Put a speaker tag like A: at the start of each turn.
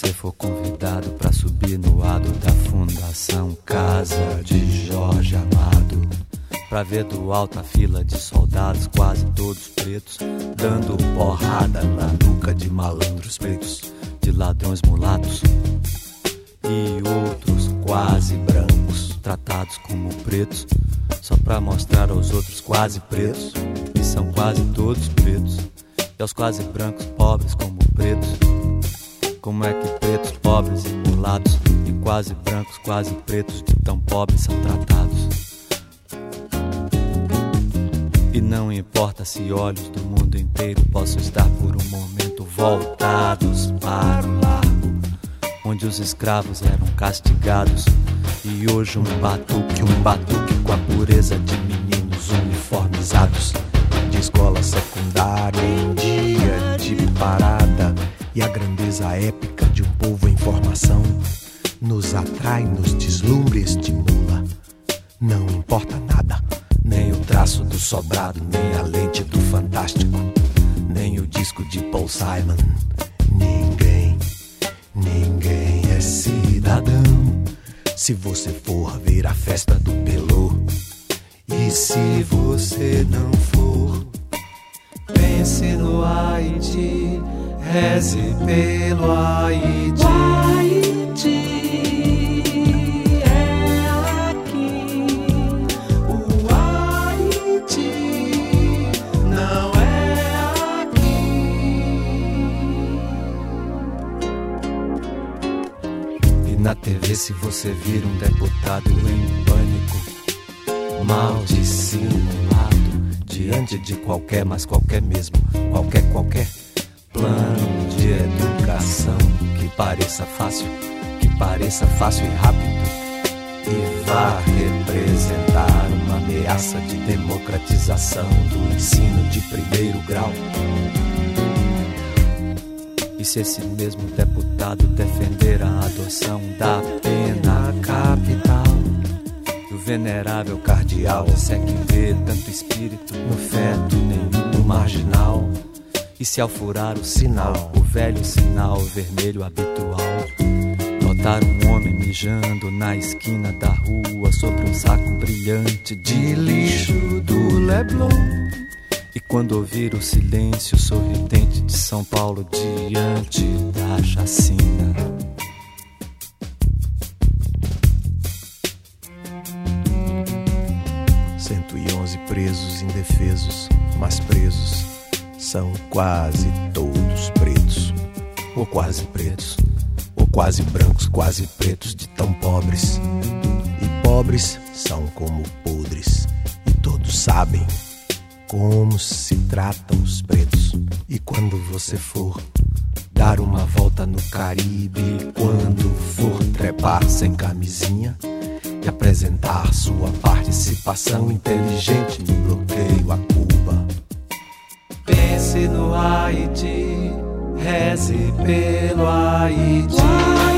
A: você for convidado para subir no ado da Fundação Casa de Jorge Amado, pra ver do alto a fila de soldados, quase todos pretos, dando porrada na nuca de malandros pretos, de ladrões mulatos e outros quase brancos, tratados como pretos, só pra mostrar aos outros quase pretos, que são quase todos pretos, e aos quase brancos pobres como pretos. Como é que pretos, pobres e mulatos, e quase brancos, quase pretos, de tão pobres são tratados? E não importa se olhos do mundo inteiro possam estar por um momento voltados para o largo, onde os escravos eram castigados. E hoje um batuque, um batuque com a pureza de meninos uniformizados
B: de escola secundária em dia de parada e a grandeza épica de um povo em formação nos atrai, nos deslumbra e estimula. Não importa nada, nem o traço do sobrado, nem a lente do fantástico, nem o disco de Paul Simon. Ninguém, ninguém é cidadão. Se você for ver a festa do Pelô, e se você não for, pense no Haiti reze pelo Haiti.
C: O Haiti é aqui. O Haiti não é aqui.
A: E na TV, se você vir um deputado em pânico, mal dissimulado, diante de qualquer, mas qualquer mesmo, qualquer, qualquer plano de educação que pareça fácil, que pareça fácil e rápido e vá representar uma ameaça de democratização do ensino de primeiro grau. E se esse mesmo deputado defender a adoção da pena capital, e o venerável cardeal, que vê tanto espírito no feto, nenhum no marginal. E se ao furar o sinal, o velho sinal vermelho habitual, notar um homem mijando na esquina da rua sobre um saco brilhante de lixo do Leblon. E quando ouvir o silêncio sorridente de São Paulo diante da chacina.
B: Presos indefesos, mas presos são quase todos pretos, ou quase pretos, ou quase brancos, quase pretos de tão pobres. E pobres são como podres, e todos sabem como se tratam os pretos. E quando você for dar uma volta no Caribe, quando for trepar sem camisinha e apresentar sua participação inteligente no bloqueio
C: Haiti, reze pelo Haiti.